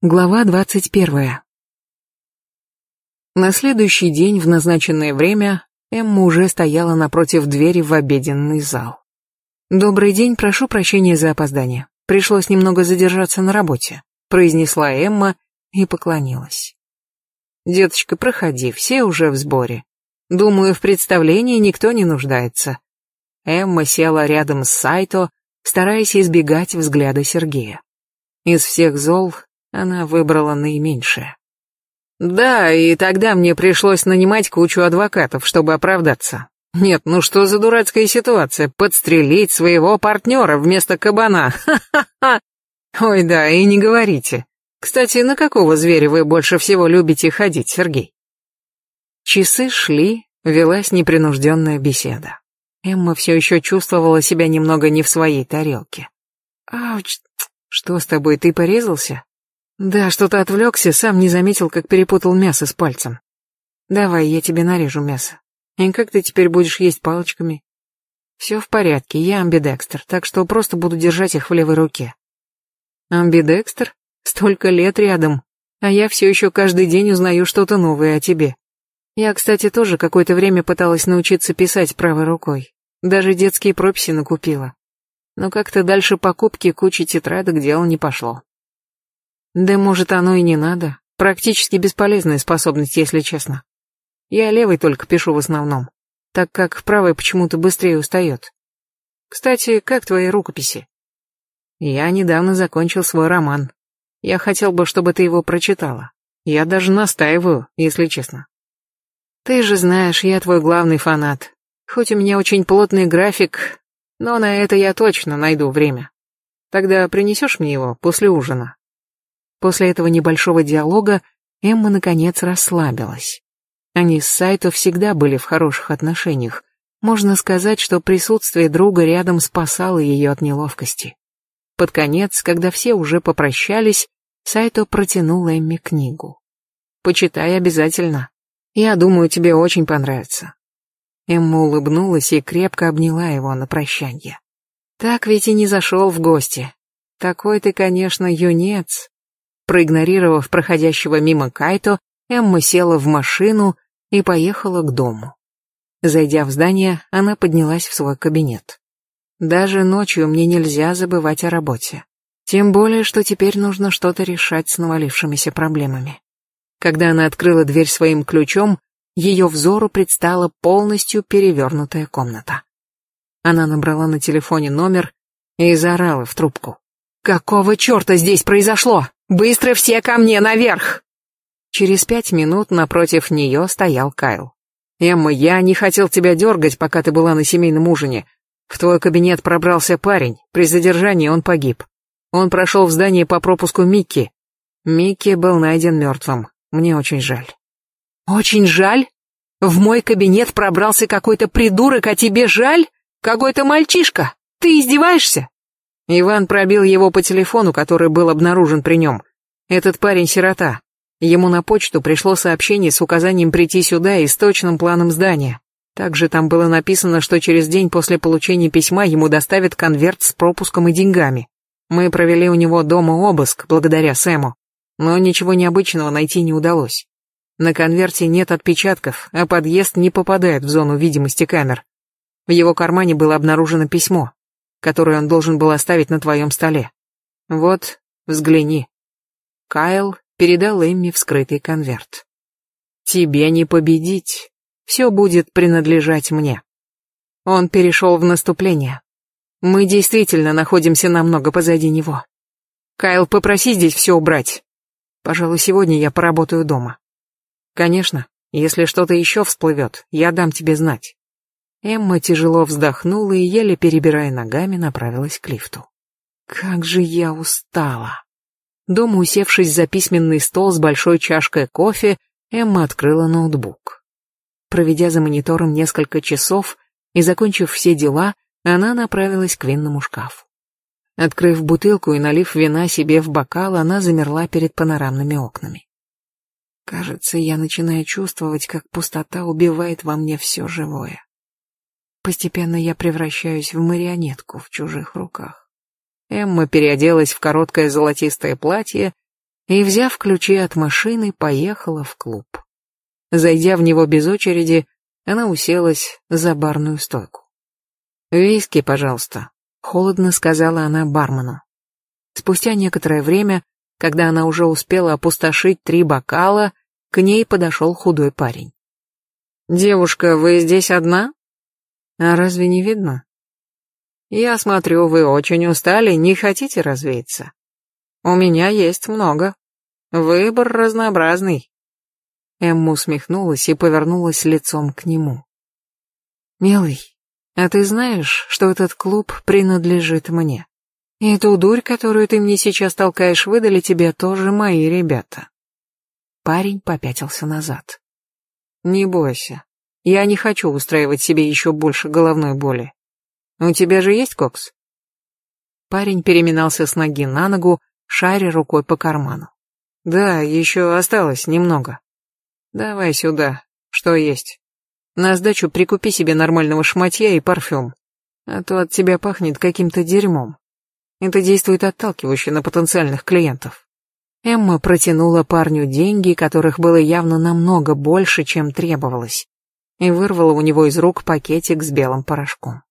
Глава двадцать первая. На следующий день в назначенное время Эмма уже стояла напротив двери в обеденный зал. «Добрый день, прошу прощения за опоздание. Пришлось немного задержаться на работе», произнесла Эмма и поклонилась. «Деточка, проходи, все уже в сборе. Думаю, в представлении никто не нуждается». Эмма села рядом с Сайто, стараясь избегать взгляда Сергея. Из всех зол она выбрала наименьшее. Да, и тогда мне пришлось нанимать кучу адвокатов, чтобы оправдаться. Нет, ну что за дурацкая ситуация, подстрелить своего партнера вместо кабана, ха-ха-ха. Ой, да, и не говорите. Кстати, на какого зверя вы больше всего любите ходить, Сергей? Часы шли, велась непринужденная беседа. Эмма все еще чувствовала себя немного не в своей тарелке. «Ауч, что с тобой, ты порезался?» Да, что-то отвлекся, сам не заметил, как перепутал мясо с пальцем. Давай, я тебе нарежу мясо. И как ты теперь будешь есть палочками? Все в порядке, я амбидекстер, так что просто буду держать их в левой руке. Амбидекстер? Столько лет рядом, а я все еще каждый день узнаю что-то новое о тебе. Я, кстати, тоже какое-то время пыталась научиться писать правой рукой. Даже детские прописи накупила. Но как-то дальше покупки кучи тетрадок дело не пошло. Да может оно и не надо. Практически бесполезная способность, если честно. Я левой только пишу в основном, так как правой почему-то быстрее устает. Кстати, как твои рукописи? Я недавно закончил свой роман. Я хотел бы, чтобы ты его прочитала. Я даже настаиваю, если честно. Ты же знаешь, я твой главный фанат. Хоть у меня очень плотный график, но на это я точно найду время. Тогда принесешь мне его после ужина? После этого небольшого диалога Эмма наконец расслабилась. Они с Сайто всегда были в хороших отношениях. Можно сказать, что присутствие друга рядом спасало ее от неловкости. Под конец, когда все уже попрощались, Сайто протянул Эмме книгу. «Почитай обязательно. Я думаю, тебе очень понравится». Эмма улыбнулась и крепко обняла его на прощанье. «Так ведь и не зашел в гости. Такой ты, конечно, юнец, Проигнорировав проходящего мимо Кайто, Эмма села в машину и поехала к дому. Зайдя в здание, она поднялась в свой кабинет. Даже ночью мне нельзя забывать о работе. Тем более, что теперь нужно что-то решать с навалившимися проблемами. Когда она открыла дверь своим ключом, ее взору предстала полностью перевернутая комната. Она набрала на телефоне номер и заорала в трубку. «Какого черта здесь произошло? Быстро все ко мне наверх!» Через пять минут напротив нее стоял Кайл. «Эмма, я не хотел тебя дергать, пока ты была на семейном ужине. В твой кабинет пробрался парень, при задержании он погиб. Он прошел в здание по пропуску Микки. Микки был найден мертвым. Мне очень жаль». «Очень жаль? В мой кабинет пробрался какой-то придурок, а тебе жаль? Какой-то мальчишка? Ты издеваешься?» Иван пробил его по телефону, который был обнаружен при нем. Этот парень сирота. Ему на почту пришло сообщение с указанием прийти сюда и с точным планом здания. Также там было написано, что через день после получения письма ему доставят конверт с пропуском и деньгами. Мы провели у него дома обыск, благодаря Сэму, но ничего необычного найти не удалось. На конверте нет отпечатков, а подъезд не попадает в зону видимости камер. В его кармане было обнаружено письмо, который он должен был оставить на твоем столе. Вот, взгляни. Кайл передал Эмми вскрытый конверт. Тебе не победить. Все будет принадлежать мне. Он перешел в наступление. Мы действительно находимся намного позади него. Кайл, попроси здесь все убрать. Пожалуй, сегодня я поработаю дома. Конечно, если что-то еще всплывет, я дам тебе знать. Эмма тяжело вздохнула и, еле перебирая ногами, направилась к лифту. Как же я устала. Дома, усевшись за письменный стол с большой чашкой кофе, Эмма открыла ноутбук. Проведя за монитором несколько часов и закончив все дела, она направилась к винному шкафу. Открыв бутылку и налив вина себе в бокал, она замерла перед панорамными окнами. Кажется, я начинаю чувствовать, как пустота убивает во мне все живое. Постепенно я превращаюсь в марионетку в чужих руках. Эмма переоделась в короткое золотистое платье и, взяв ключи от машины, поехала в клуб. Зайдя в него без очереди, она уселась за барную стойку. «Виски, пожалуйста», — холодно сказала она бармену. Спустя некоторое время, когда она уже успела опустошить три бокала, к ней подошел худой парень. «Девушка, вы здесь одна?» «А разве не видно?» «Я смотрю, вы очень устали, не хотите развеяться?» «У меня есть много. Выбор разнообразный». Эмма усмехнулась и повернулась лицом к нему. «Милый, а ты знаешь, что этот клуб принадлежит мне? И ту дурь, которую ты мне сейчас толкаешь, выдали тебе тоже мои ребята». Парень попятился назад. «Не бойся, я не хочу устраивать себе еще больше головной боли. У тебя же есть кокс?» Парень переминался с ноги на ногу, шаря рукой по карману. «Да, еще осталось немного». Давай сюда, что есть. На сдачу прикупи себе нормального шматья и парфюм. А то от тебя пахнет каким-то дерьмом. Это действует отталкивающе на потенциальных клиентов. Эмма протянула парню деньги, которых было явно намного больше, чем требовалось, и вырвала у него из рук пакетик с белым порошком.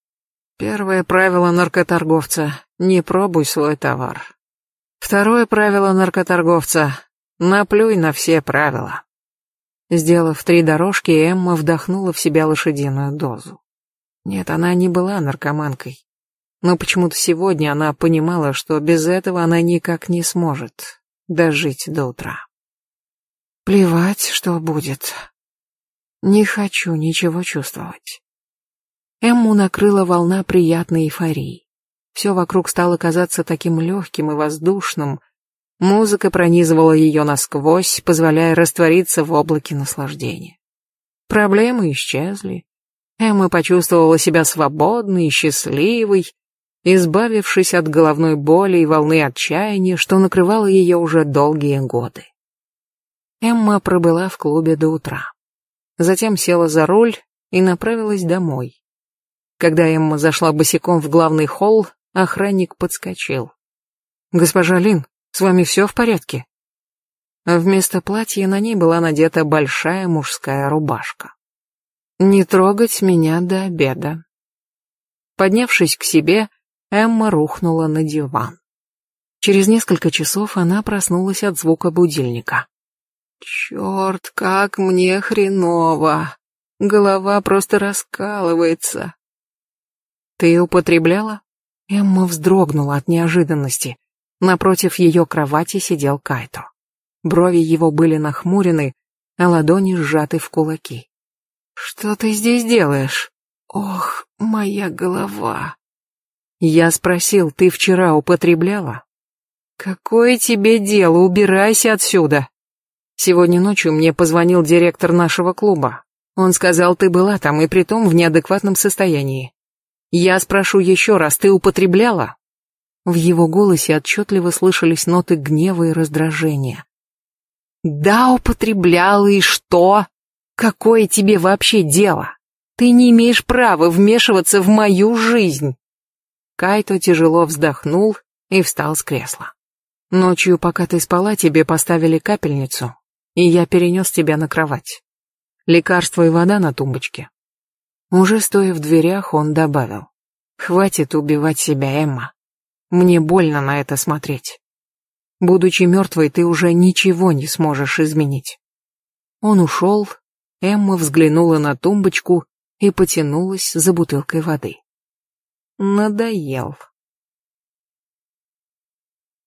Первое правило наркоторговца — не пробуй свой товар. Второе правило наркоторговца — наплюй на все правила. Сделав три дорожки, Эмма вдохнула в себя лошадиную дозу. Нет, она не была наркоманкой. Но почему-то сегодня она понимала, что без этого она никак не сможет дожить до утра. Плевать, что будет. Не хочу ничего чувствовать. Эмму накрыла волна приятной эйфории. Все вокруг стало казаться таким легким и воздушным, Музыка пронизывала ее насквозь, позволяя раствориться в облаке наслаждения. Проблемы исчезли. Эмма почувствовала себя свободной и счастливой, избавившись от головной боли и волны отчаяния, что накрывало ее уже долгие годы. Эмма пробыла в клубе до утра. Затем села за руль и направилась домой. Когда Эмма зашла босиком в главный холл, охранник подскочил. «Госпожа Лин, с вами все в порядке?» Вместо платья на ней была надета большая мужская рубашка. «Не трогать меня до обеда». Поднявшись к себе, Эмма рухнула на диван. Через несколько часов она проснулась от звука будильника. «Черт, как мне хреново! Голова просто раскалывается!» «Ты употребляла?» Эмма вздрогнула от неожиданности. Напротив ее кровати сидел Кайто. Брови его были нахмурены, а ладони сжаты в кулаки. «Что ты здесь делаешь? Ох, моя голова!» Я спросил, ты вчера употребляла? Какое тебе дело, убирайся отсюда. Сегодня ночью мне позвонил директор нашего клуба. Он сказал, ты была там и притом в неадекватном состоянии. Я спрошу еще раз, ты употребляла? В его голосе отчетливо слышались ноты гнева и раздражения. «Да, употреблял, и что? Какое тебе вообще дело? Ты не имеешь права вмешиваться в мою жизнь!» Кайто тяжело вздохнул и встал с кресла. «Ночью, пока ты спала, тебе поставили капельницу, и я перенес тебя на кровать. Лекарство и вода на тумбочке». Уже стоя в дверях, он добавил. «Хватит убивать себя, Эмма. Мне больно на это смотреть. Будучи мертвой, ты уже ничего не сможешь изменить. Он ушел, Эмма взглянула на тумбочку и потянулась за бутылкой воды. Надоел.